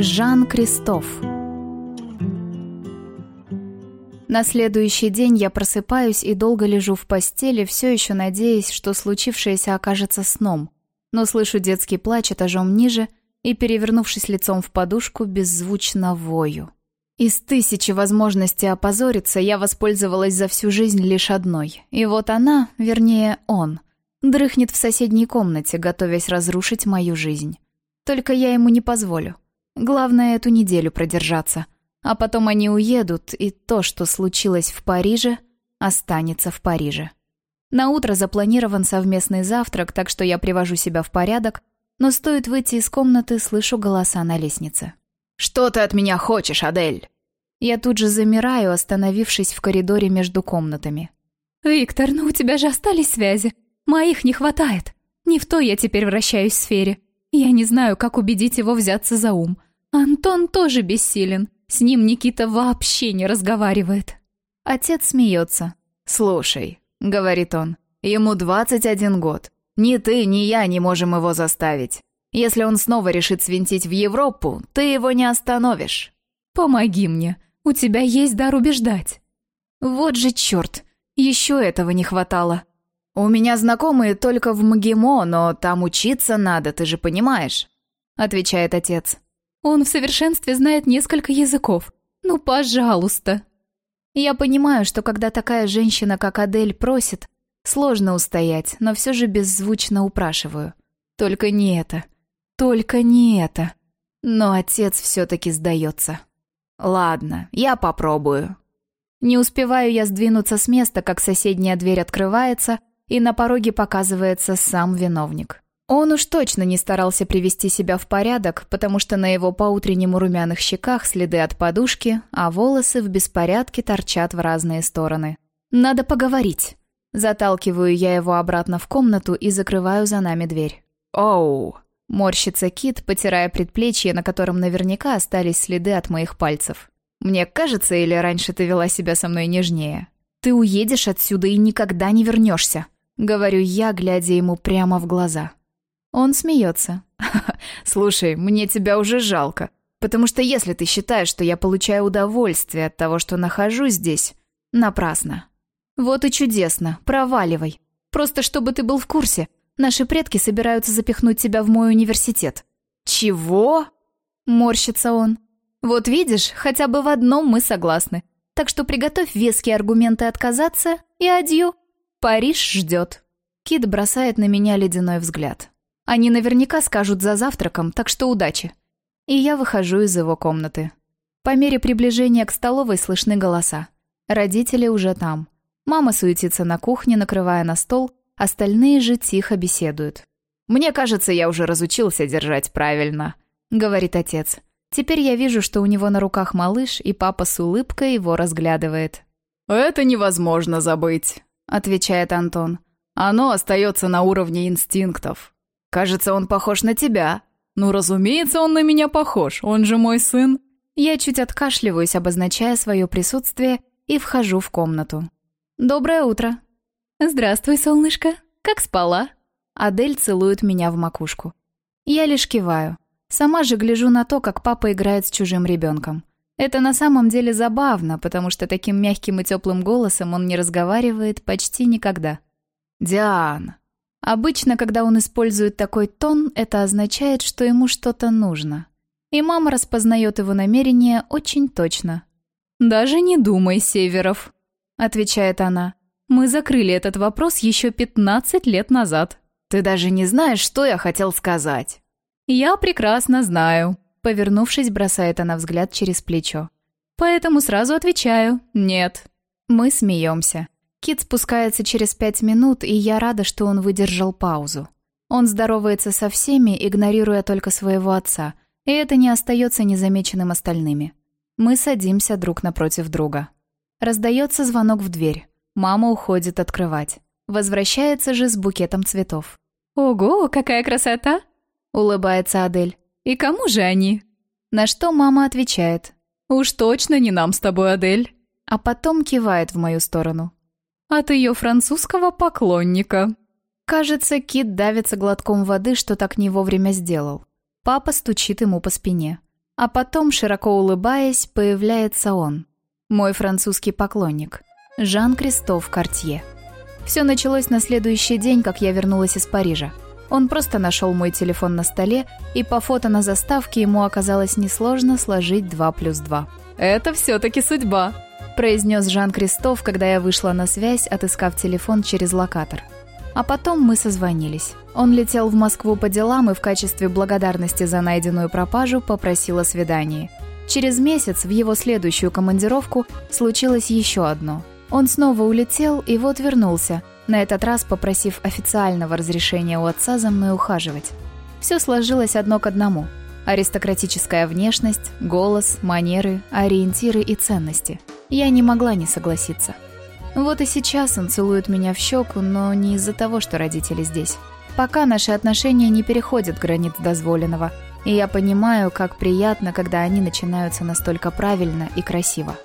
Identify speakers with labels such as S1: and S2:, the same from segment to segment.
S1: Жан Кристоф На следующий день я просыпаюсь и долго лежу в постели, все еще надеясь, что случившееся окажется сном, но слышу детский плач этажом ниже и, перевернувшись лицом в подушку, беззвучно вою. Из тысячи возможностей опозориться я воспользовалась за всю жизнь лишь одной. И вот она, вернее, он, дрыхнет в соседней комнате, готовясь разрушить мою жизнь. Только я ему не позволю. Главное, эту неделю продержаться. А потом они уедут, и то, что случилось в Париже, останется в Париже. На утро запланирован совместный завтрак, так что я привожу себя в порядок, но стоит выйти из комнаты, слышу голоса на лестнице.
S2: «Что ты от меня хочешь, Адель?»
S1: Я тут же замираю, остановившись в коридоре между комнатами.
S3: «Виктор, ну у тебя же остались связи. Моих не хватает. Не в той я теперь вращаюсь в сфере. Я не знаю, как убедить его взяться за ум. Антон тоже бессилен. С ним Никита вообще не разговаривает».
S1: Отец смеется.
S2: «Слушай», — говорит он, — «ему 21 год. Ни ты, ни я не можем его заставить. Если он снова решит свинтить в Европу, ты его не остановишь».
S3: «Помоги мне. У тебя есть дар убеждать».
S1: «Вот же черт! Еще этого не хватало».
S2: «У меня знакомые только в МГИМО, но там учиться надо, ты же понимаешь», — отвечает отец.
S3: «Он в совершенстве знает несколько языков. Ну, пожалуйста».
S1: Я понимаю, что когда такая женщина, как Адель, просит, сложно устоять, но все же беззвучно упрашиваю. Только не это. Только не это. Но отец все-таки сдается.
S2: Ладно, я попробую.
S1: Не успеваю я сдвинуться с места, как соседняя дверь открывается, и на пороге показывается сам виновник. Он уж точно не старался привести себя в порядок, потому что на его поутреннему румяных щеках следы от подушки, а волосы в беспорядке торчат в разные стороны. «Надо поговорить». Заталкиваю я его обратно в комнату и закрываю за нами дверь.
S2: «Оу!»
S1: Морщится Кит, потирая предплечье, на котором наверняка остались следы от моих пальцев. «Мне кажется, или раньше ты вела себя со мной нежнее?» «Ты уедешь отсюда и никогда не вернешься», — говорю я, глядя ему прямо в глаза. Он смеется.
S2: «Слушай, мне тебя уже жалко, потому что если ты считаешь, что я получаю удовольствие от того, что нахожусь здесь, напрасно».
S1: «Вот и чудесно, проваливай. Просто чтобы ты был в курсе, Наши предки собираются запихнуть тебя в мой университет».
S2: «Чего?»
S1: — морщится он. «Вот видишь, хотя бы в одном мы согласны. Так что приготовь веские аргументы отказаться и адью. Париж ждет». Кит бросает на меня ледяной взгляд. Они наверняка скажут за завтраком, так что удачи. И я выхожу из его комнаты. По мере приближения к столовой слышны голоса. Родители уже там. Мама суетится на кухне, накрывая на стол, Остальные же тихо беседуют.
S2: «Мне кажется, я уже разучился держать правильно», —
S1: говорит отец. Теперь я вижу, что у него на руках малыш, и папа с улыбкой его разглядывает.
S2: «Это невозможно забыть», — отвечает Антон. «Оно остается на уровне инстинктов. Кажется, он похож на тебя». «Ну, разумеется, он на меня похож, он же мой сын».
S1: Я чуть откашливаюсь, обозначая свое присутствие, и вхожу в комнату. «Доброе утро»,
S3: «Здравствуй, солнышко. Как спала?»
S1: Адель целует меня в макушку. Я лишь киваю. Сама же гляжу на то, как папа играет с чужим ребенком. Это на самом деле забавно, потому что таким мягким и теплым голосом он не разговаривает почти никогда.
S2: «Диан!»
S1: Обычно, когда он использует такой тон, это означает, что ему что-то нужно. И мама распознает его намерение очень точно.
S3: «Даже не думай, Северов», —
S1: отвечает она.
S3: Мы закрыли этот вопрос еще 15 лет назад.
S2: Ты даже не знаешь, что я хотел сказать.
S3: Я прекрасно знаю.
S1: Повернувшись, бросает она взгляд через плечо.
S3: Поэтому сразу отвечаю «нет».
S1: Мы смеемся. Кит спускается через пять минут, и я рада, что он выдержал паузу. Он здоровается со всеми, игнорируя только своего отца, и это не остается незамеченным остальными. Мы садимся друг напротив друга. Раздается звонок в дверь. Мама уходит открывать. Возвращается же с букетом цветов.
S3: «Ого, какая красота!»
S1: — улыбается Адель.
S3: «И кому же они?»
S1: На что мама отвечает.
S3: «Уж точно не нам с тобой, Адель!»
S1: А потом кивает в мою сторону.
S3: «От ее французского поклонника!»
S1: Кажется, Кит давится глотком воды, что так не вовремя сделал. Папа стучит ему по спине. А потом, широко улыбаясь, появляется он. Мой французский поклонник. Жан-Кристоф Картье. Все началось на следующий день, как я вернулась из Парижа. Он просто нашел мой телефон на столе, и по фото на заставке ему оказалось несложно сложить 2 плюс 2.
S2: «Это все-таки судьба», –
S1: произнес Жан-Кристоф, когда я вышла на связь, отыскав телефон через локатор. А потом мы созвонились. Он летел в Москву по делам и в качестве благодарности за найденную пропажу попросил о свидании. Через месяц в его следующую командировку случилось еще одно. Он снова улетел и вот вернулся, на этот раз попросив официального разрешения у отца за мной ухаживать. Все сложилось одно к одному. Аристократическая внешность, голос, манеры, ориентиры и ценности. Я не могла не согласиться. Вот и сейчас он целует меня в щеку, но не из-за того, что родители здесь. Пока наши отношения не переходят границ дозволенного, и я понимаю, как приятно, когда они начинаются настолько правильно и красиво.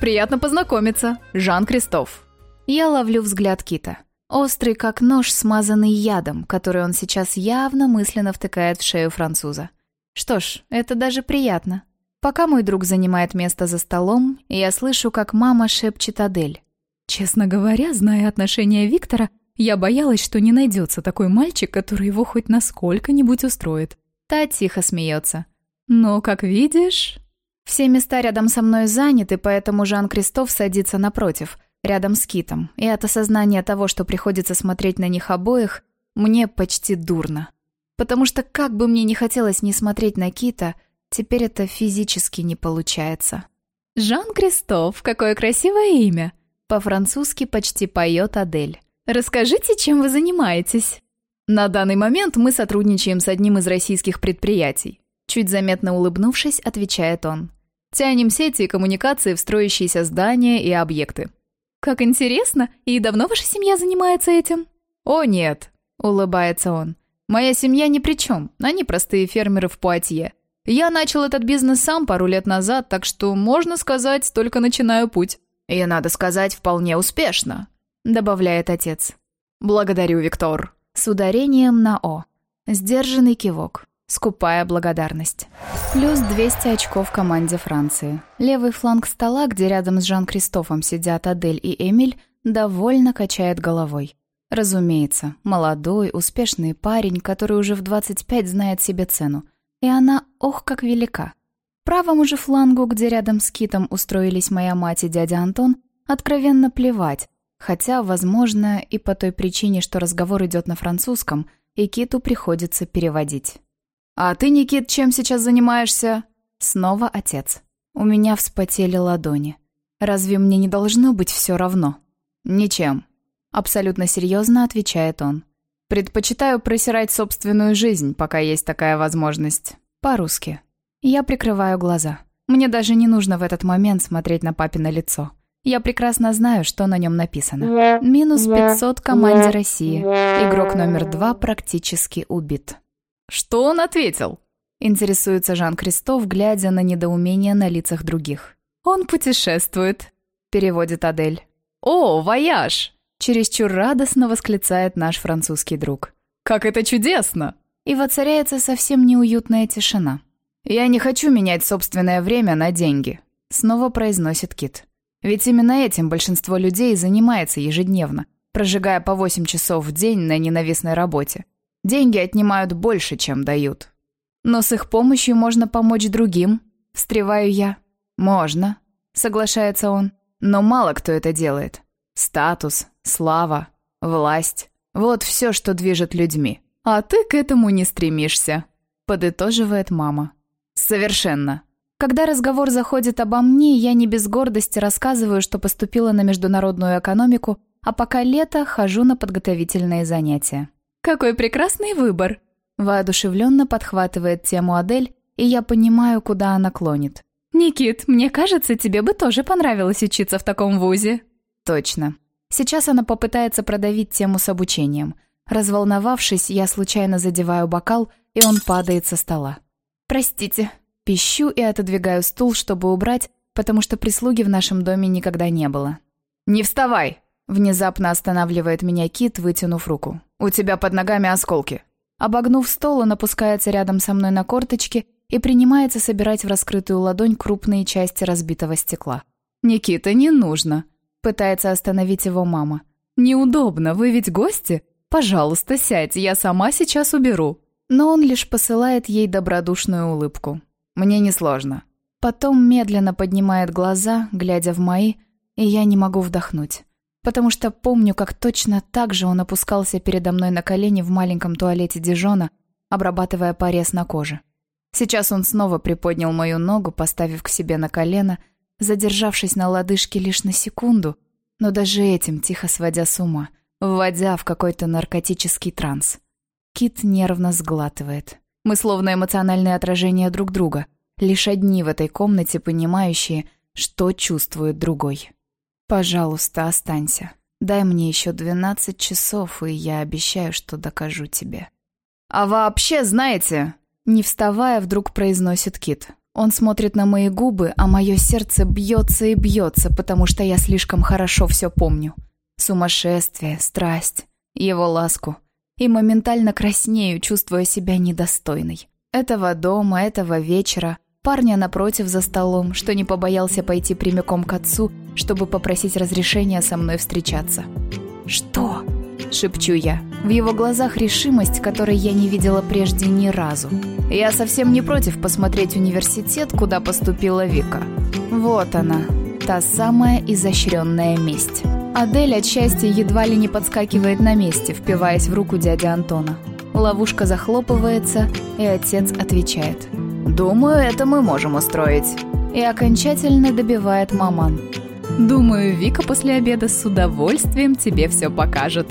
S2: «Приятно познакомиться, Жан Кристоф».
S1: Я ловлю взгляд Кита. Острый, как нож, смазанный ядом, который он сейчас явно мысленно втыкает в шею француза. Что ж, это даже приятно. Пока мой друг занимает место за столом, я слышу, как мама шепчет Адель.
S3: Честно говоря, зная отношения Виктора, я боялась, что не найдется такой мальчик, который его хоть насколько-нибудь устроит.
S1: Та тихо смеется.
S3: Но, как видишь...
S1: Все места рядом со мной заняты, поэтому Жан-Кристоф садится напротив, рядом с Китом, и от осознания того, что приходится смотреть на них обоих, мне почти дурно. Потому что как бы мне не хотелось не смотреть на Кита, теперь это физически не получается.
S3: «Жан-Кристоф, какое красивое имя!»
S1: По-французски почти поет Адель.
S3: «Расскажите, чем вы занимаетесь?»
S2: «На данный момент мы сотрудничаем с одним из российских предприятий», чуть заметно улыбнувшись, отвечает он. «Тянем сети и коммуникации в строящиеся здания и объекты».
S3: «Как интересно! И давно ваша семья занимается этим?»
S2: «О, нет!» — улыбается он. «Моя семья ни при чем. Они простые фермеры в Пуатье. Я начал этот бизнес сам пару лет назад, так что, можно сказать, только начинаю путь». «И, надо сказать, вполне успешно», — добавляет отец. «Благодарю, Виктор».
S1: С ударением на «о». Сдержанный кивок. Скупая благодарность. Плюс 200 очков команде Франции. Левый фланг стола, где рядом с Жан-Кристофом сидят Адель и Эмиль, довольно качает головой. Разумеется, молодой, успешный парень, который уже в 25 знает себе цену. И она, ох, как велика. Правому же флангу, где рядом с Китом устроились моя мать и дядя Антон, откровенно плевать, хотя, возможно, и по той причине, что разговор идет на французском, и Киту приходится переводить.
S2: «А ты, Никит, чем сейчас занимаешься?»
S1: Снова отец. У меня вспотели ладони. Разве мне не должно быть все равно?
S2: Ничем.
S1: Абсолютно серьезно отвечает он.
S2: Предпочитаю просирать собственную жизнь, пока есть такая возможность.
S1: По-русски. Я прикрываю глаза. Мне даже не нужно в этот момент смотреть на папино лицо. Я прекрасно знаю, что на нем написано. Минус 500 команде России. Игрок номер два практически убит.
S2: «Что он ответил?»
S1: Интересуется Жан-Кристоф, глядя на недоумение на лицах других.
S3: «Он путешествует», — переводит Адель.
S2: «О, вояж!»
S1: — чересчур радостно восклицает наш французский друг.
S2: «Как это чудесно!»
S1: И воцаряется совсем неуютная тишина.
S2: «Я не хочу менять собственное время на деньги», — снова произносит Кит. «Ведь именно этим большинство людей занимается ежедневно, прожигая по 8 часов в день на ненавистной работе. Деньги отнимают больше, чем дают».
S1: «Но с их помощью можно помочь другим», — встреваю я.
S2: «Можно», — соглашается он. «Но мало кто это делает. Статус, слава, власть — вот все, что движет людьми.
S3: А ты к этому не стремишься», —
S1: подытоживает мама.
S2: Совершенно.
S1: Когда разговор заходит обо мне, я не без гордости рассказываю, что поступила на международную экономику, а пока лето хожу на подготовительные занятия.
S3: «Какой прекрасный выбор!»
S1: Воодушевленно подхватывает тему Адель, и я понимаю, куда она клонит.
S3: «Никит, мне кажется, тебе бы тоже понравилось учиться в таком вузе».
S1: «Точно. Сейчас она попытается продавить тему с обучением. Разволновавшись, я случайно задеваю бокал, и он падает со стола. «Простите». Пищу и отодвигаю стул, чтобы убрать, потому что прислуги в нашем доме никогда не было.
S2: «Не вставай!»
S1: Внезапно останавливает меня Кит, вытянув руку.
S2: «У тебя под ногами осколки».
S1: Обогнув стол, он опускается рядом со мной на корточки и принимается собирать в раскрытую ладонь крупные части разбитого стекла.
S2: «Никита, не нужно», — пытается остановить его мама. «Неудобно, вы ведь гости? Пожалуйста, сядь, я сама сейчас уберу».
S1: Но он лишь посылает ей добродушную улыбку.
S2: «Мне несложно».
S1: Потом медленно поднимает глаза, глядя в мои, и я не могу вдохнуть. Потому что помню, как точно так же он опускался передо мной на колени в маленьком туалете Дижона, обрабатывая порез на коже. Сейчас он снова приподнял мою ногу, поставив к себе на колено, задержавшись на лодыжке лишь на секунду, но даже этим тихо сводя с ума, вводя в какой-то наркотический транс. Кит нервно сглатывает. Мы словно эмоциональное отражение друг друга, лишь одни в этой комнате понимающие, что чувствует другой. «Пожалуйста, останься. Дай мне еще двенадцать часов, и я обещаю, что докажу тебе».
S2: «А вообще, знаете...»
S1: Не вставая, вдруг произносит Кит. Он смотрит на мои губы, а мое сердце бьется и бьется, потому что я слишком хорошо все помню. Сумасшествие, страсть, его ласку. И моментально краснею, чувствуя себя недостойной. Этого дома, этого вечера, парня напротив за столом, что не побоялся пойти прямиком к отцу, чтобы попросить разрешения со мной встречаться. «Что?» — шепчу я. В его глазах решимость, которой я не видела прежде ни разу. Я совсем не против посмотреть университет, куда поступила Вика. Вот она, та самая изощренная месть. Адель от счастья едва ли не подскакивает на месте, впиваясь в руку дяди Антона. Ловушка захлопывается, и отец отвечает. «Думаю, это мы можем устроить». И окончательно добивает маман.
S3: «Думаю, Вика после обеда с удовольствием тебе все покажет».